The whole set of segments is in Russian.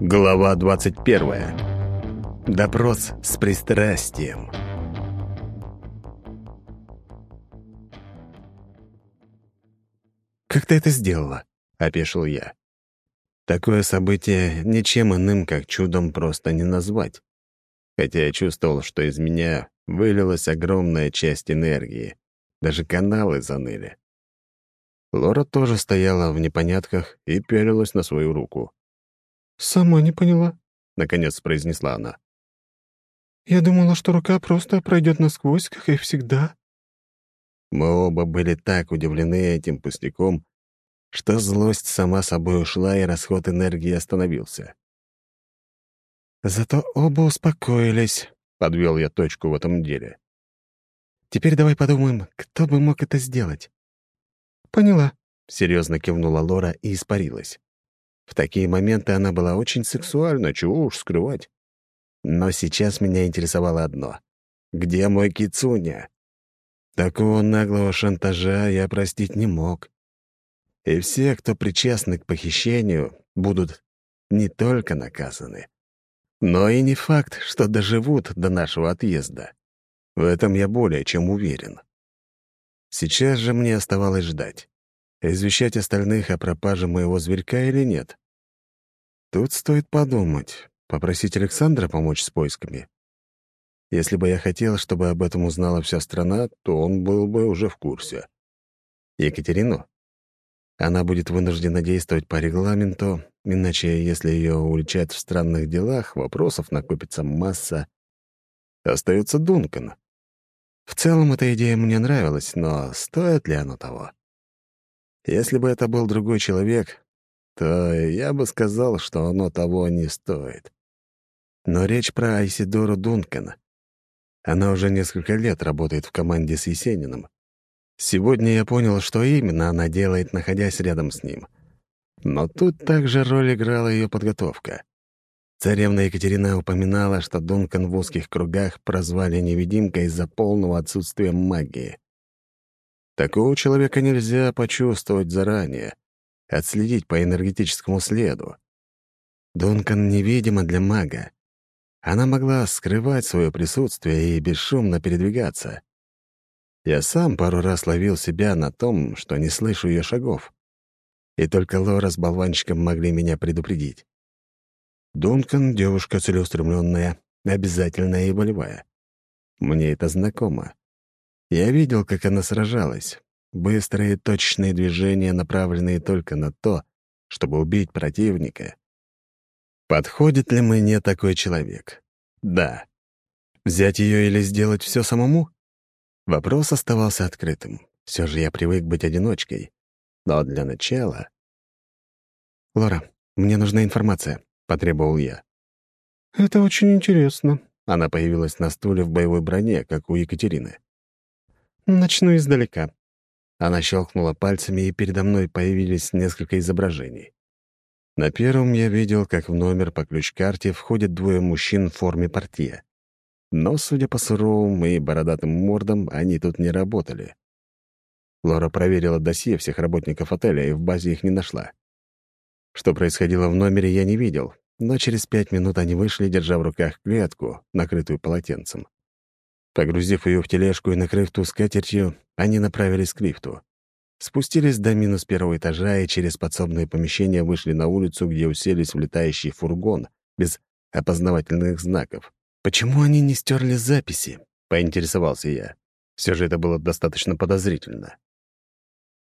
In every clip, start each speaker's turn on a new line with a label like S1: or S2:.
S1: Глава 21. Допрос с пристрастием. «Как ты это сделала?» — опешил я. Такое событие ничем иным, как чудом, просто не назвать. Хотя я чувствовал, что из меня вылилась огромная часть энергии. Даже каналы заныли. Лора тоже стояла в непонятках и пялилась на свою руку.
S2: «Сама не поняла», —
S1: наконец произнесла она.
S2: «Я думала, что рука просто пройдет насквозь, как и всегда».
S1: Мы оба были так удивлены этим пустяком, что злость сама собой ушла, и расход энергии остановился.
S2: «Зато оба успокоились», — подвел я точку в этом деле. «Теперь давай подумаем, кто бы мог это сделать».
S1: «Поняла», — серьезно кивнула Лора и испарилась. В такие моменты она была очень сексуальна, чего уж скрывать. Но сейчас меня интересовало одно. Где мой кицуня? Такого наглого шантажа я простить не мог. И все, кто причастны к похищению, будут не только наказаны, но и не факт, что доживут до нашего отъезда. В этом я более чем уверен. Сейчас же мне оставалось ждать извещать остальных о пропаже моего зверька или нет. Тут стоит подумать, попросить Александра помочь с поисками. Если бы я хотел, чтобы об этом узнала вся страна, то он был бы уже в курсе. Екатерину? Она будет вынуждена действовать по регламенту, иначе, если ее уличат в странных делах, вопросов накопится масса. Остается Дункан. В целом, эта идея мне нравилась, но стоит ли оно того? Если бы это был другой человек, то я бы сказал, что оно того не стоит. Но речь про Айсидору Дункана. Она уже несколько лет работает в команде с Есениным. Сегодня я понял, что именно она делает, находясь рядом с ним. Но тут также роль играла ее подготовка. Царевна Екатерина упоминала, что Дункан в узких кругах прозвали невидимкой из-за полного отсутствия магии. Такого человека нельзя почувствовать заранее, отследить по энергетическому следу. Дункан невидима для мага. Она могла скрывать свое присутствие и бесшумно передвигаться. Я сам пару раз ловил себя на том, что не слышу ее шагов. И только Лора с болванчиком могли меня предупредить. Дункан — девушка целеустремленная, обязательная и болевая. Мне это знакомо. Я видел, как она сражалась. Быстрые точные движения, направленные только на то, чтобы убить противника. Подходит ли мне такой человек? Да. Взять ее или сделать все самому? Вопрос оставался открытым. Все же я привык быть одиночкой. Но для начала... «Лора, мне нужна информация», — потребовал я.
S2: «Это очень интересно».
S1: Она появилась на стуле в боевой броне, как у Екатерины.
S2: «Начну издалека».
S1: Она щелкнула пальцами, и передо мной появились несколько изображений. На первом я видел, как в номер по ключ-карте входят двое мужчин в форме портье. Но, судя по суровым и бородатым мордам, они тут не работали. Лора проверила досье всех работников отеля и в базе их не нашла. Что происходило в номере, я не видел, но через пять минут они вышли, держа в руках клетку, накрытую полотенцем. Погрузив ее в тележку и накрыв ту скатертью, они направились к лифту. Спустились до минус первого этажа и через подсобное помещение вышли на улицу, где уселись в летающий фургон без опознавательных знаков. «Почему они не стерли записи?» — поинтересовался я. Все же это было достаточно подозрительно.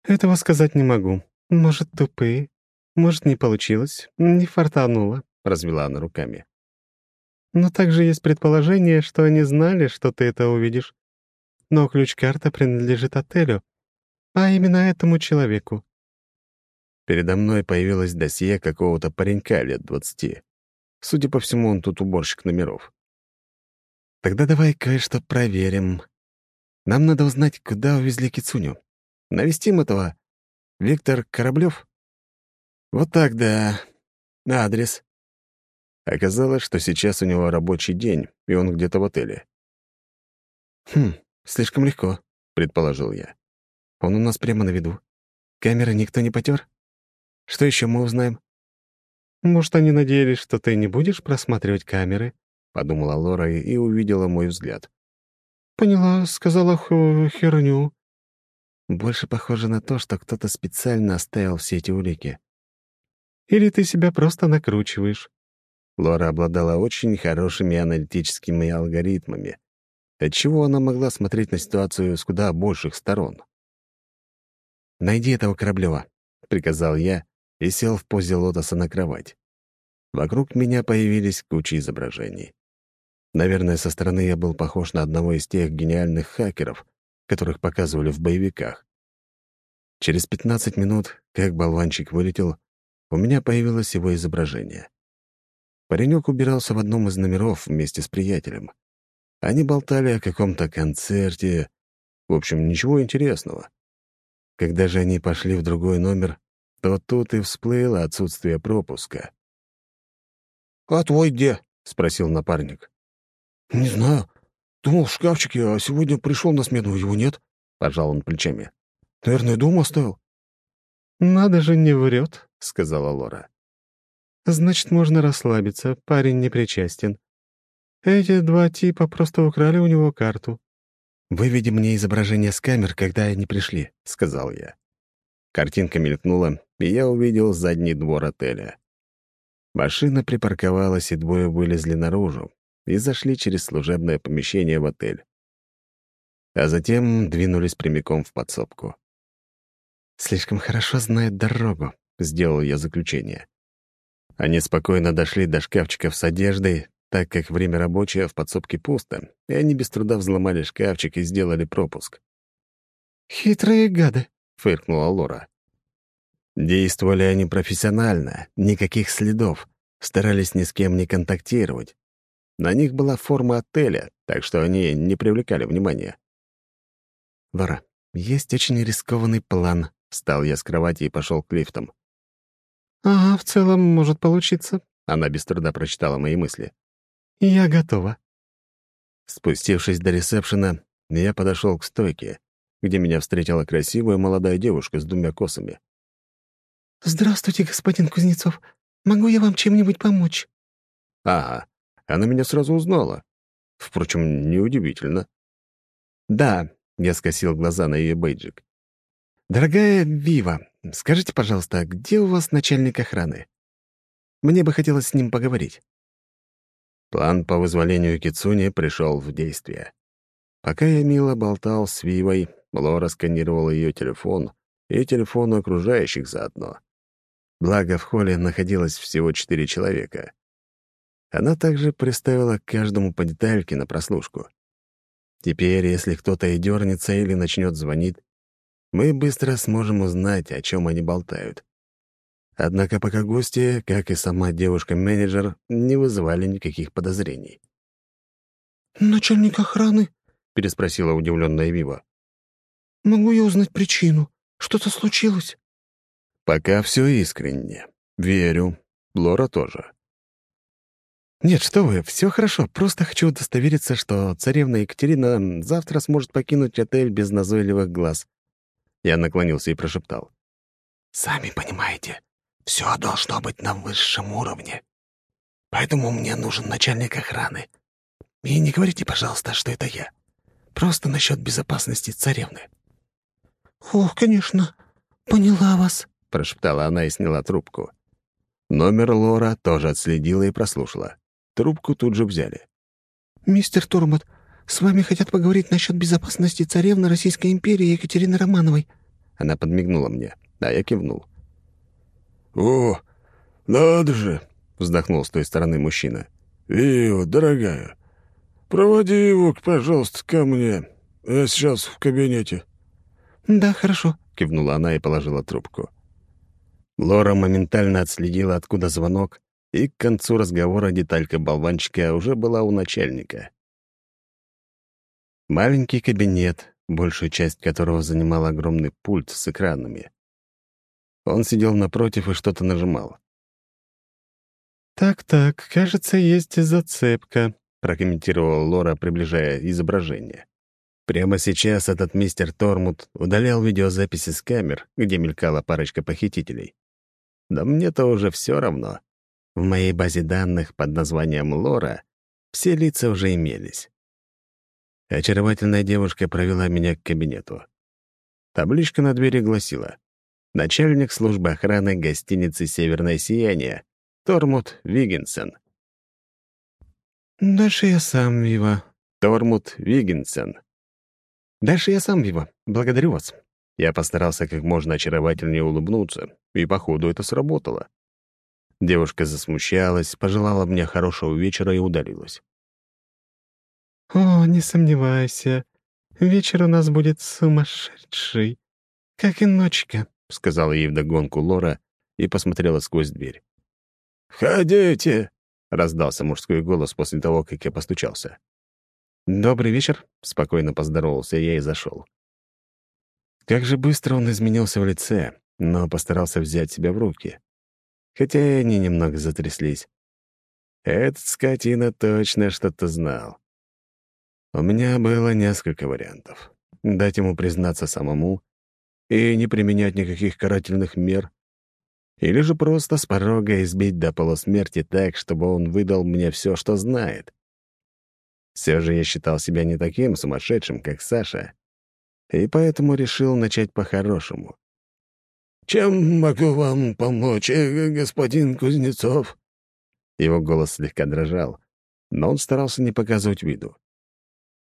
S2: «Этого сказать не могу. Может, тупые. Может, не получилось. Не фартануло», — развела она руками. Но также есть предположение, что они знали, что ты это увидишь. Но ключ-карта принадлежит отелю, а именно этому человеку.
S1: Передо мной появилось досье какого-то паренька лет двадцати. Судя по всему, он тут уборщик номеров. Тогда давай кое-что проверим. Нам надо узнать, куда увезли Кицуню. Навестим этого. Виктор Кораблев? Вот так, да. Адрес. Оказалось, что сейчас у него рабочий день, и он где-то в отеле. «Хм, слишком легко», — предположил я. «Он у нас прямо на виду. Камеры никто не потер? Что еще мы узнаем?»
S2: Может, они надеялись, что ты не будешь просматривать камеры?»
S1: — подумала Лора и увидела мой взгляд.
S2: «Поняла, сказала херню».
S1: Больше похоже на то, что кто-то специально оставил все эти улики.
S2: «Или ты себя просто накручиваешь».
S1: Лора обладала очень хорошими аналитическими алгоритмами, отчего она могла смотреть на ситуацию с куда больших сторон. «Найди этого Кораблева», — приказал я и сел в позе лотоса на кровать. Вокруг меня появились кучи изображений. Наверное, со стороны я был похож на одного из тех гениальных хакеров, которых показывали в боевиках. Через 15 минут, как болванчик вылетел, у меня появилось его изображение. Паренек убирался в одном из номеров вместе с приятелем. Они болтали о каком-то концерте. В общем, ничего интересного. Когда же они пошли в другой номер, то тут и всплыло отсутствие пропуска.
S2: «А твой где?»
S1: — спросил напарник.
S2: «Не знаю. Думал в шкафчике, а сегодня пришел на смену, его нет», — пожал он плечами. «Наверное, дома оставил». «Надо же, не врет», — сказала Лора. «Значит, можно расслабиться, парень не причастен. Эти два типа просто украли у него карту».
S1: «Выведи мне изображение с камер, когда они пришли», — сказал я. Картинка мелькнула, и я увидел задний двор отеля. Машина припарковалась, и двое вылезли наружу и зашли через служебное помещение в отель. А затем двинулись прямиком в подсобку. «Слишком хорошо знает дорогу», — сделал я заключение. Они спокойно дошли до шкафчиков с одеждой, так как время рабочее в подсобке пусто, и они без труда взломали шкафчик и сделали пропуск.
S2: «Хитрые гады», —
S1: фыркнула Лора. Действовали они профессионально, никаких следов, старались ни с кем не контактировать. На них была форма отеля, так что они не привлекали внимания. «Лора, есть очень рискованный план», — встал я с кровати и пошел к лифтам.
S2: «Ага, в целом может получиться», —
S1: она без труда прочитала мои мысли.
S2: «Я готова».
S1: Спустившись до ресепшена, я подошел к стойке, где меня встретила красивая молодая девушка с двумя косами.
S2: «Здравствуйте, господин Кузнецов. Могу я вам чем-нибудь помочь?»
S1: «Ага, она меня сразу узнала. Впрочем, неудивительно». «Да», — я скосил глаза на ее бейджик. «Дорогая Вива, скажите, пожалуйста, где у вас начальник охраны? Мне бы хотелось с ним поговорить». План по вызволению Кицуни пришел в действие. Пока я мило болтал с Вивой, Лора сканировала ее телефон и телефон окружающих заодно. Благо, в холле находилось всего четыре человека. Она также приставила к каждому по детальке на прослушку. Теперь, если кто-то и дернется или начнет звонить, мы быстро сможем узнать, о чем они болтают. Однако пока гости, как и сама девушка-менеджер, не вызывали никаких подозрений.
S2: «Начальник охраны?»
S1: — переспросила удивленная Вива.
S2: «Могу я узнать причину? Что-то случилось?»
S1: Пока все искренне. Верю. Лора тоже. «Нет, что вы, все хорошо. Просто хочу удостовериться, что царевна Екатерина завтра сможет покинуть отель без назойливых глаз». Я наклонился и прошептал.
S2: «Сами понимаете, все должно быть на высшем уровне. Поэтому мне нужен начальник охраны. И не говорите, пожалуйста, что это я. Просто насчет безопасности царевны». «Ох, конечно. Поняла вас», —
S1: прошептала она и сняла трубку. Номер Лора тоже отследила и прослушала. Трубку тут же взяли.
S2: «Мистер Турмот, с вами хотят поговорить насчет безопасности царевны Российской империи Екатерины Романовой».
S1: Она подмигнула мне, а я кивнул.
S3: «О, надо же!» — вздохнул с той стороны мужчина. «Вио, дорогая, проводи его, пожалуйста, ко мне. Я сейчас в кабинете».
S2: «Да, хорошо», —
S1: кивнула она и положила трубку. Лора моментально отследила, откуда звонок, и к концу разговора деталька болванчика уже была у начальника. Маленький кабинет, большую часть которого занимал огромный пульт с экранами. Он сидел напротив и что-то нажимал.
S2: «Так-так, кажется, есть зацепка», —
S1: прокомментировала Лора, приближая изображение. Прямо сейчас этот мистер Тормут удалял видеозаписи с камер, где мелькала парочка похитителей. Да мне-то уже все равно. В моей базе данных под названием «Лора» все лица уже имелись. Очаровательная девушка провела меня к кабинету. Табличка на двери гласила «Начальник службы охраны гостиницы «Северное сияние» Тормут Вигенсен».
S2: «Дальше я сам, Вива».
S1: Тормут Вигенсен. «Дальше я сам, Вива. Благодарю вас». Я постарался как можно очаровательнее улыбнуться, и, походу, это сработало. Девушка засмущалась, пожелала мне хорошего вечера и удалилась.
S2: «О, не сомневайся, вечер у нас будет сумасшедший, как и ночка», — сказала ей вдогонку Лора и посмотрела сквозь дверь.
S1: «Входите!» — раздался мужской голос после того, как я постучался. «Добрый вечер», — спокойно поздоровался я и зашел. Как же быстро он изменился в лице, но постарался взять себя в руки хотя и они немного затряслись. Этот скотина точно что-то знал. У меня было несколько вариантов. Дать ему признаться самому и не применять никаких карательных мер, или же просто с порога избить до полусмерти так, чтобы он выдал мне все, что знает. Все же я считал себя не таким сумасшедшим, как Саша, и поэтому решил начать по-хорошему.
S3: «Чем могу вам помочь, э, господин Кузнецов?»
S1: Его голос слегка дрожал, но он старался не показывать виду.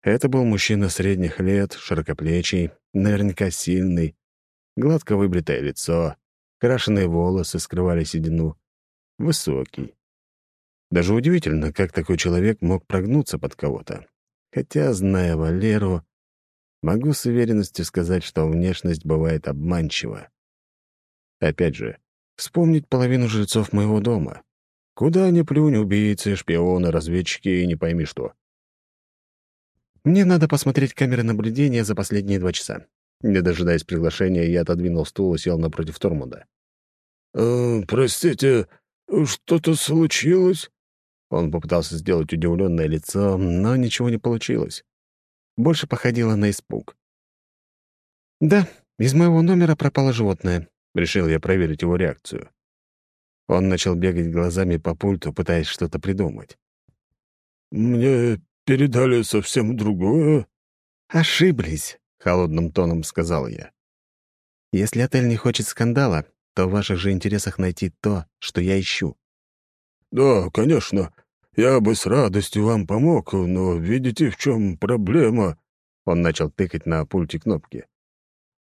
S1: Это был мужчина средних лет, широкоплечий, наверняка сильный, гладко выбритое лицо, крашеные волосы скрывали седину, высокий. Даже удивительно, как такой человек мог прогнуться под кого-то. Хотя, зная Валеру, могу с уверенностью сказать, что внешность бывает обманчива. Опять же, вспомнить половину жильцов моего дома. Куда ни плюнь убийцы, шпионы, разведчики и не пойми что. Мне надо посмотреть камеры наблюдения за последние два часа. Не дожидаясь приглашения, я отодвинул стул и сел напротив Тормуда.
S3: «Э, «Простите, что-то случилось?»
S1: Он попытался сделать удивленное лицо, но ничего не получилось. Больше походило на испуг. «Да, из моего номера пропало животное. Решил я проверить его реакцию. Он начал бегать глазами по пульту, пытаясь что-то придумать.
S3: «Мне передали совсем другое».
S1: «Ошиблись», — холодным тоном сказал я. «Если отель не хочет скандала, то в ваших же интересах найти то, что я ищу».
S3: «Да, конечно. Я бы с радостью вам помог, но видите, в чем проблема?»
S1: Он начал тыкать на пульте кнопки.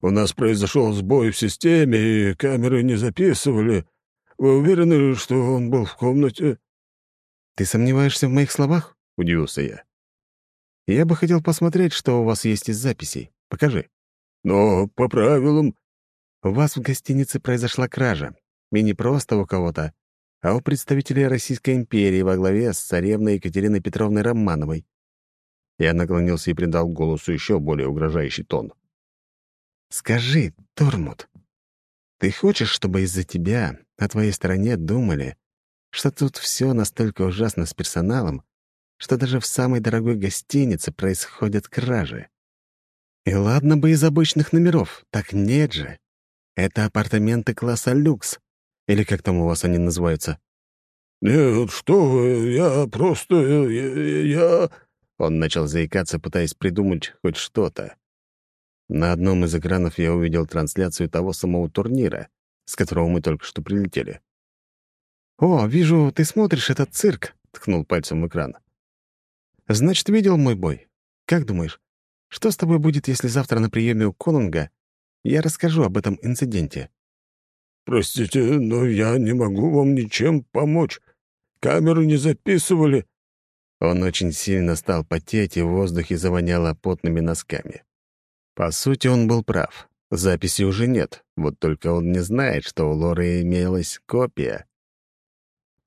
S3: У нас произошел сбой в системе, и камеры не записывали. Вы уверены, что он был в комнате?»
S1: «Ты сомневаешься в моих словах?» — удивился я. «Я бы хотел посмотреть, что у вас есть из записей. Покажи».
S3: «Но по правилам...»
S1: «У вас в гостинице произошла кража. И не просто у кого-то, а у представителей Российской империи во главе с царевной Екатериной Петровной Романовой». Я наклонился и придал голосу еще более угрожающий тон. Скажи, Тормут, ты хочешь, чтобы из-за тебя на твоей стороне думали, что тут все настолько ужасно с персоналом, что даже в самой дорогой гостинице происходят кражи? И ладно бы из обычных номеров, так нет же. Это апартаменты класса люкс. Или как там у вас они называются?
S3: «Нет, что вы, я просто... я...», я...
S1: Он начал заикаться, пытаясь придумать хоть что-то. На одном из экранов я увидел трансляцию того самого турнира, с которого мы только что прилетели. «О, вижу, ты смотришь этот цирк», — ткнул пальцем в экран. «Значит, видел мой бой? Как думаешь, что с тобой будет, если завтра на приеме у Конунга я расскажу об этом инциденте?»
S3: «Простите, но я не могу вам ничем помочь. Камеры не записывали».
S1: Он очень сильно стал потеть, и в воздухе завоняло потными носками. По сути, он был прав. Записи уже нет, вот только он не знает, что у Лоры имелась копия.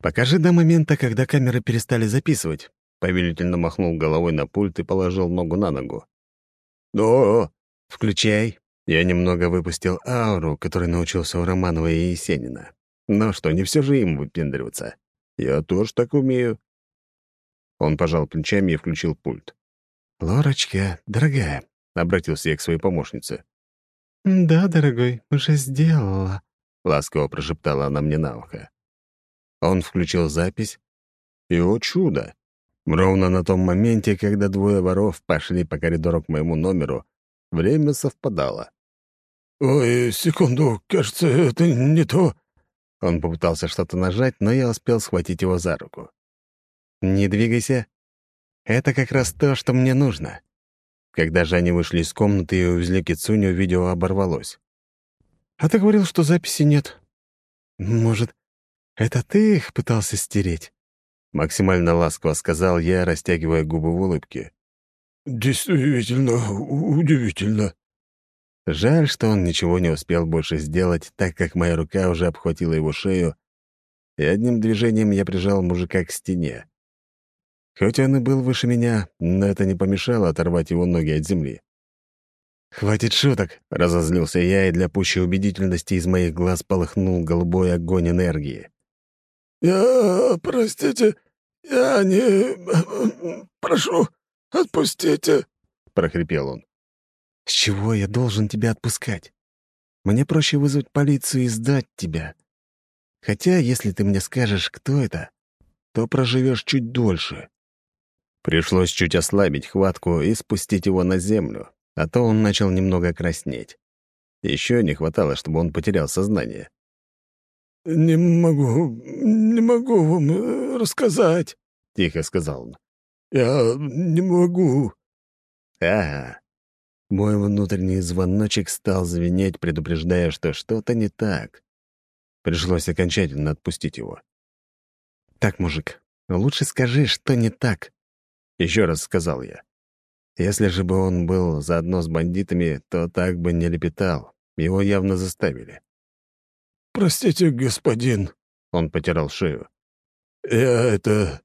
S1: «Покажи до момента, когда камеры перестали записывать», — повелительно махнул головой на пульт и положил ногу на ногу.
S3: «Да».
S1: «Включай». Я немного выпустил ауру, которой научился у Романова и Есенина. Но что, не все же им выпендриваться. Я тоже так умею. Он пожал плечами и включил пульт. «Лорочка, дорогая, обратился я к своей помощнице.
S2: «Да, дорогой, уже сделала», —
S1: ласково прошептала она мне на ухо. Он включил запись, и, о чудо, ровно на том моменте, когда двое воров пошли по коридору к моему номеру, время совпадало.
S3: «Ой, секунду, кажется, это не то».
S1: Он попытался что-то нажать, но я успел схватить его за руку. «Не двигайся. Это как раз то, что мне нужно». Когда же они вышли из комнаты и увезли Кицуню, видео оборвалось. «А ты говорил, что записи нет. Может, это ты их пытался стереть?» Максимально ласково сказал я, растягивая губы в улыбке.
S3: «Действительно удивительно».
S1: Жаль, что он ничего не успел больше сделать, так как моя рука уже обхватила его шею, и одним движением я прижал мужика к стене. Хоть он и был выше меня, но это не помешало оторвать его ноги от земли. «Хватит шуток!» — разозлился я, и для пущей убедительности из моих глаз полыхнул голубой огонь энергии.
S3: «Я... простите, я не... прошу, отпустите!» — прохрипел он.
S1: «С чего я должен тебя отпускать? Мне проще вызвать полицию и сдать тебя. Хотя, если ты мне скажешь, кто это, то проживешь чуть дольше». Пришлось чуть ослабить хватку и спустить его на землю, а то он начал немного краснеть. Еще не хватало, чтобы он потерял сознание.
S3: «Не могу, не могу вам э, рассказать», — тихо сказал он. «Я не могу».
S1: «Ага». Мой внутренний звоночек стал звенеть, предупреждая, что что-то не так. Пришлось окончательно отпустить его. «Так, мужик, лучше скажи, что не так», еще раз сказал я. Если же бы он был заодно с бандитами, то так бы не лепетал. Его явно заставили.
S3: «Простите, господин», — он потирал шею. «Я это...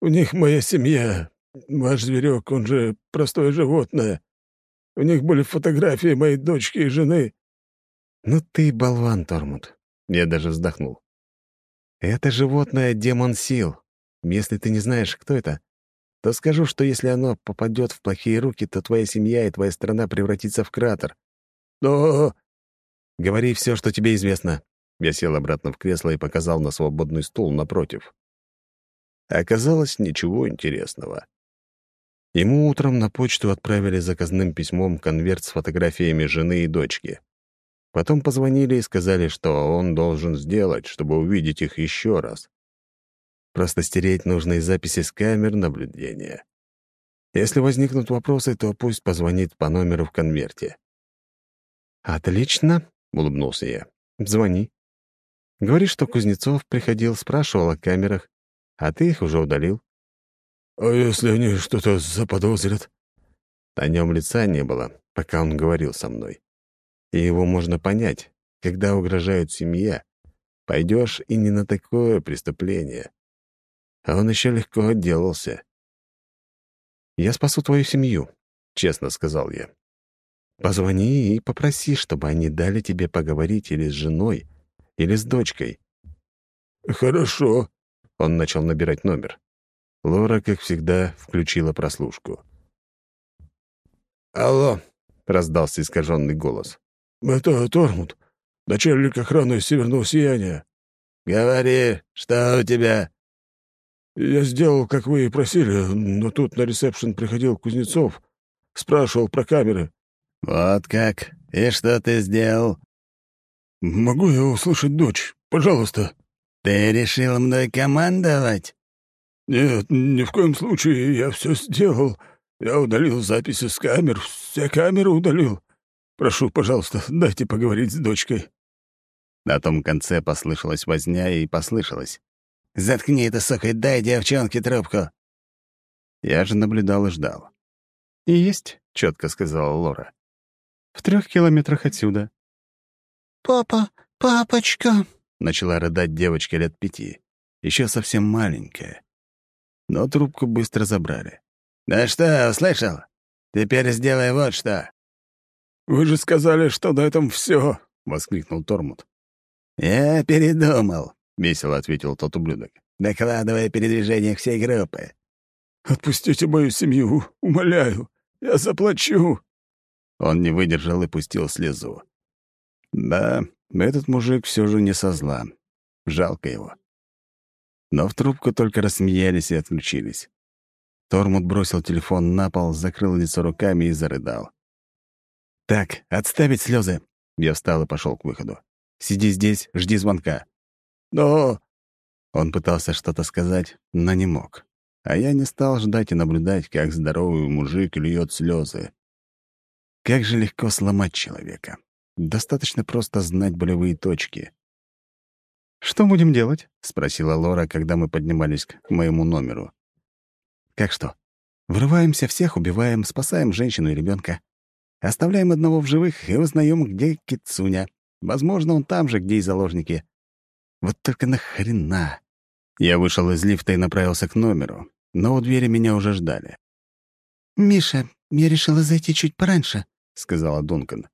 S3: У них моя семья. Ваш зверек, он же простое животное. У них были фотографии моей дочки и жены».
S1: «Ну ты болван, Тормут». Я даже вздохнул. «Это животное — демон сил. Если ты не знаешь, кто это, то скажу, что если оно попадет в плохие руки, то твоя семья и твоя страна превратится в кратер. Но... Говори все, что тебе известно. Я сел обратно в кресло и показал на свободный стул напротив. Оказалось, ничего интересного. Ему утром на почту отправили заказным письмом конверт с фотографиями жены и дочки. Потом позвонили и сказали, что он должен сделать, чтобы увидеть их еще раз. Просто стереть нужные записи с камер наблюдения. Если возникнут вопросы, то пусть позвонит по номеру в конверте. «Отлично», — улыбнулся я. «Звони. Говори, что Кузнецов приходил, спрашивал о камерах, а ты их уже удалил».
S3: «А если они что-то заподозрят?»
S1: На нем лица не было, пока он говорил со мной. И его можно понять. Когда угрожают семья, пойдешь и не на такое преступление а он еще легко отделался. «Я спасу твою семью», — честно сказал я. «Позвони и попроси, чтобы они дали тебе поговорить или с женой, или с дочкой».
S3: «Хорошо», —
S1: он начал набирать номер. Лора, как всегда, включила прослушку.
S3: «Алло», —
S1: раздался искаженный голос.
S3: «Это Тормут, начальник охраны Северного Сияния».
S1: «Говори, что у тебя?»
S3: Я сделал, как вы и просили, но тут на ресепшн приходил Кузнецов, спрашивал про камеры».
S1: «Вот как? И что ты сделал?»
S3: «Могу я услышать дочь? Пожалуйста».
S1: «Ты решил мной командовать?»
S3: «Нет, ни в коем случае. Я все сделал. Я удалил записи с камер, все камеры удалил. Прошу, пожалуйста, дайте поговорить с дочкой».
S1: На том конце послышалась возня и послышалось. Заткни это, сука, дай девчонке трубку». Я же наблюдал и ждал.
S2: «И есть», —
S1: четко сказала Лора.
S2: «В трех километрах отсюда».
S4: «Папа, папочка», —
S1: начала рыдать девочка лет пяти, еще совсем маленькая. Но трубку быстро забрали. «Да что, услышал? Теперь сделай вот что».
S3: «Вы же сказали, что на этом все, воскликнул Тормут.
S1: «Я передумал», весело ответил тот ублюдок. «Докладывай о передвижениях всей группы».
S3: «Отпустите мою семью, умоляю. Я заплачу».
S1: Он не выдержал и пустил слезу. Да, этот мужик все же не со зла. Жалко его. Но в трубку только рассмеялись и отключились. Тормут бросил телефон на пол, закрыл лицо руками и зарыдал. «Так, отставить слезы. Я встал и пошел к выходу. «Сиди здесь, жди звонка».
S3: «Но...»
S1: Он пытался что-то сказать, но не мог. А я не стал ждать и наблюдать, как здоровый мужик льет слезы. Как же легко сломать человека. Достаточно просто знать болевые точки.
S2: «Что будем делать?»
S1: — спросила Лора, когда мы поднимались к моему номеру. «Как что? Врываемся, всех убиваем, спасаем женщину и ребенка. Оставляем одного в живых и узнаем, где Кицуня. Возможно, он там же, где и заложники. Вот только нахрена?» Я вышел из лифта и направился к номеру, но у двери меня уже ждали.
S4: «Миша, я решила зайти чуть пораньше», —
S1: сказала Дункан.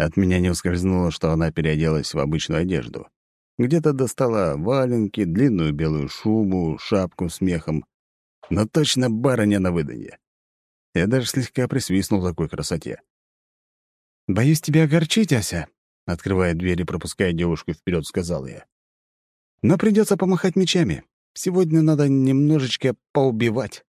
S1: От меня не ускользнуло, что она переоделась в обычную одежду. Где-то достала валенки, длинную белую шубу, шапку с мехом. Но точно барыня на выданье. Я даже слегка присвистнул такой красоте.
S2: «Боюсь тебя огорчить, Ася», —
S1: открывая дверь и пропуская девушку вперед, сказал я. «Но придется помахать мечами. Сегодня надо немножечко поубивать».